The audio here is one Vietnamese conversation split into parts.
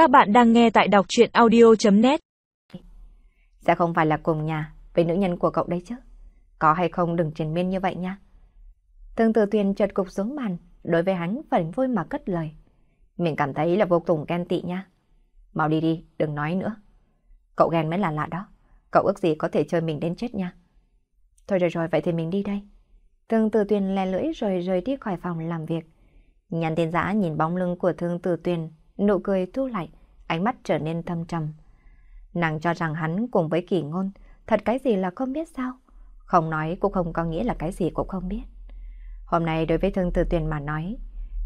Các bạn đang nghe tại đọc chuyện audio.net Sẽ không phải là cùng nhà với nữ nhân của cậu đấy chứ. Có hay không đừng triền miên như vậy nha. Tương tự tuyền chợt cục xuống bàn, đối với hắn vẫn vui mà cất lời. Mình cảm thấy là vô cùng ghen tị nha. Mau đi đi, đừng nói nữa. Cậu ghen mới là lạ đó. Cậu ước gì có thể chơi mình đến chết nha. Thôi rồi rồi, vậy thì mình đi đây. thương Tử Tuyền lè lưỡi rồi rời đi khỏi phòng làm việc. Nhàn tiền giã nhìn bóng lưng của Thương Tử Tuyền, nụ cười thu lại, ánh mắt trở nên thâm trầm. Nàng cho rằng hắn cùng với kỳ ngôn, thật cái gì là không biết sao. Không nói cũng không có nghĩa là cái gì cũng không biết. Hôm nay đối với Thương Tử Tuyền mà nói,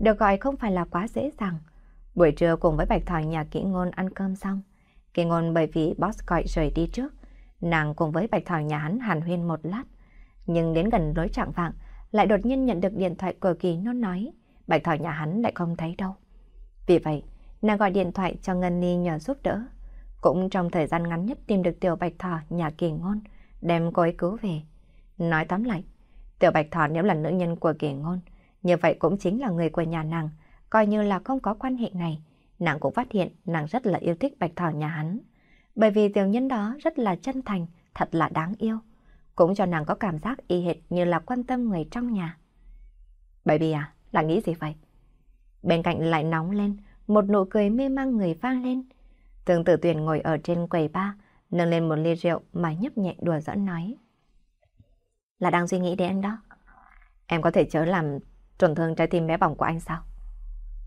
được gọi không phải là quá dễ dàng. Buổi trưa cùng với Bạch Thỏi nhà kỹ ngôn ăn cơm xong. Kỳ ngôn bởi vì boss gọi rời đi trước, nàng cùng với Bạch Thỏi nhà hắn hàn huyên một lát. Nhưng đến gần lối trạng vạng, lại đột nhiên nhận được điện thoại của kỳ nó nói, Bạch Thỏi nhà hắn lại không thấy đâu. Vì vậy, nàng gọi điện thoại cho Ngân Ni nhờ giúp đỡ. Cũng trong thời gian ngắn nhất tìm được Tiểu Bạch Thỏ nhà kỳ ngôn, đem cô ấy cứu về. Nói tóm lại, Tiểu Bạch Thỏ nếu là nữ nhân của kỳ ngôn, như vậy cũng chính là người của nhà nàng, coi như là không có quan hệ này. Nàng cũng phát hiện nàng rất là yêu thích Bạch Thỏ nhà hắn. Bởi vì tiểu nhân đó rất là chân thành, thật là đáng yêu. Cũng cho nàng có cảm giác y hệt như là quan tâm người trong nhà. Baby à, là nghĩ gì vậy? Bên cạnh lại nóng lên, một nụ cười mê mang người vang lên. Tương tự tuyển ngồi ở trên quầy ba, nâng lên một ly rượu mà nhấp nhẹ đùa giỡn nói. Là đang suy nghĩ đến anh đó. Em có thể chớ làm tổn thương trái tim bé bỏng của anh sao?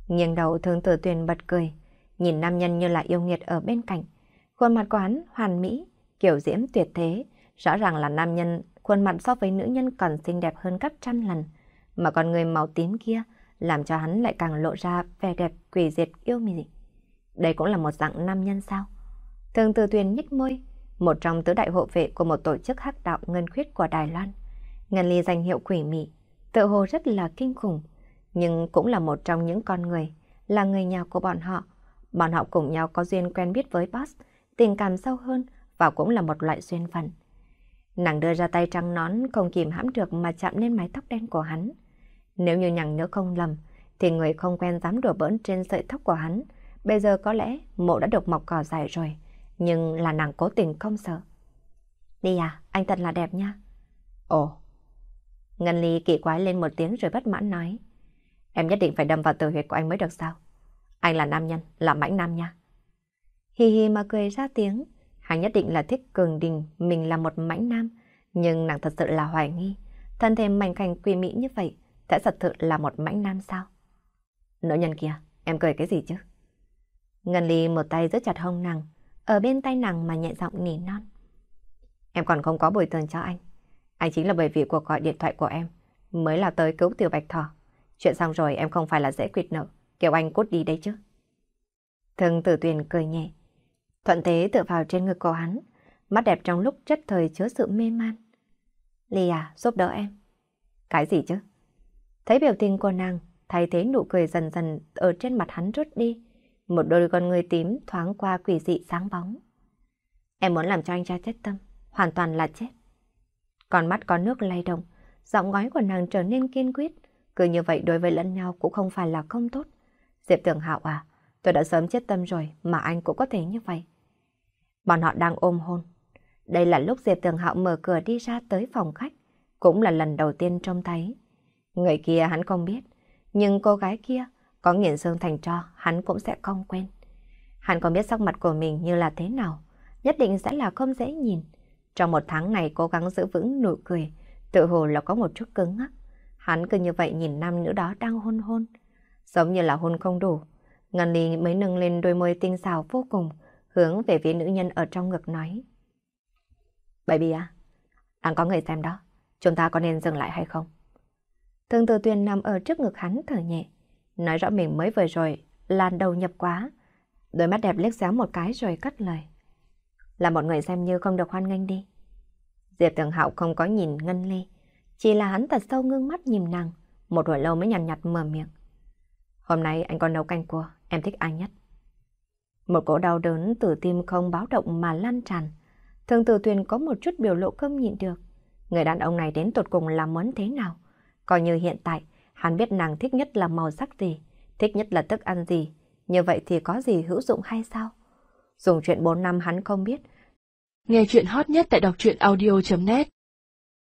Nhưng đầu thương tử tuyền bật cười, nhìn nam nhân như là yêu nghiệt ở bên cạnh. Khuôn mặt của hắn hoàn mỹ, kiểu diễm tuyệt thế, rõ ràng là nam nhân, khuôn mặt so với nữ nhân còn xinh đẹp hơn gấp trăm lần. Mà con người màu tím kia làm cho hắn lại càng lộ ra vẻ đẹp quỷ diệt yêu mị. Đây cũng là một dạng nam nhân sao? Thường từ tuyền nhích môi, một trong tứ đại hộ vệ của một tổ chức hắc đạo ngân khuyết của Đài Loan. Ngân ly danh hiệu quỷ mị, tự hồ rất là kinh khủng, nhưng cũng là một trong những con người, là người nhà của bọn họ. Bọn họ cùng nhau có duyên quen biết với boss, tình cảm sâu hơn và cũng là một loại duyên phận. Nàng đưa ra tay trắng nón không kìm hãm được mà chạm lên mái tóc đen của hắn. Nếu như nhằng nhớ không lầm, thì người không quen dám đùa bỡn trên sợi tóc của hắn. Bây giờ có lẽ mộ đã được mọc cỏ dài rồi, nhưng là nàng cố tình không sợ. Đi à, anh thật là đẹp nha. Ồ. Ngân Ly kỳ quái lên một tiếng rồi bất mãn nói. Em nhất định phải đâm vào tử huyệt của anh mới được sao? Anh là nam nhân, là mãnh nam nha. Hi hi mà cười ra tiếng. Hắn nhất định là thích cường đình, mình là một mãnh nam. Nhưng nàng thật sự là hoài nghi. Thân thể mảnh khảnh quỷ mỹ như vậy, sẽ thật sự là một mãnh nam sao? Nữ nhân kia, em cười cái gì chứ? Ngân Ly một tay giữ chặt hông nàng, ở bên tay nàng mà nhẹ giọng nỉ non. Em còn không có bồi thường cho anh. Anh chính là bởi vì cuộc gọi điện thoại của em, mới là tới cứu tiểu bạch thỏ. Chuyện xong rồi em không phải là dễ quyệt nợ, kêu anh cút đi đấy chứ. Thường tử tuyền cười nhẹ, thuận thế tựa vào trên ngực của hắn, mắt đẹp trong lúc chất thời chứa sự mê man. Ly à, giúp đỡ em. Cái gì chứ? Thấy biểu tình của nàng, thay thế nụ cười dần dần ở trên mặt hắn rút đi. Một đôi con người tím thoáng qua quỷ dị sáng bóng. Em muốn làm cho anh trai chết tâm, hoàn toàn là chết. Con mắt có nước lay động, giọng nói của nàng trở nên kiên quyết. Cứ như vậy đối với lẫn nhau cũng không phải là không tốt. Diệp Tường Hạo à, tôi đã sớm chết tâm rồi mà anh cũng có thể như vậy. Bọn họ đang ôm hôn. Đây là lúc Diệp Tường Hạo mở cửa đi ra tới phòng khách. Cũng là lần đầu tiên trông thấy. Người kia hắn không biết, nhưng cô gái kia có nghiện xương thành cho hắn cũng sẽ không quên. Hắn không biết sắc mặt của mình như là thế nào, nhất định sẽ là không dễ nhìn. Trong một tháng này cố gắng giữ vững nụ cười, tự hồ là có một chút cứng ngắc. Hắn cứ như vậy nhìn nam nữ đó đang hôn hôn, giống như là hôn không đủ. Ngân Ly mới nâng lên đôi môi tinh xào vô cùng, hướng về phía nữ nhân ở trong ngực nói. Baby à, đang có người xem đó, chúng ta có nên dừng lại hay không? Thương tử tuyền nằm ở trước ngực hắn thở nhẹ. Nói rõ mình mới vừa rồi, lan đầu nhập quá. Đôi mắt đẹp liếc xéo một cái rồi cất lời. Là một người xem như không được hoan nghênh đi. Diệp Tường Hạo không có nhìn Ngân Ly. Chỉ là hắn thật sâu ngưng mắt nhìn nàng. Một hồi lâu mới nhằn nhặt mở miệng. Hôm nay anh còn nấu canh cua, em thích ai nhất. Một cỗ đau đớn từ tim không báo động mà lan tràn. Thường tử tuyền có một chút biểu lộ không nhịn được. Người đàn ông này đến tột cùng là muốn thế nào? Coi như hiện tại, hắn biết nàng thích nhất là màu sắc gì, thích nhất là thức ăn gì, Như vậy thì có gì hữu dụng hay sao? Dùng chuyện 4 năm hắn không biết. Nghe chuyện hot nhất tại đọc truyện audio.net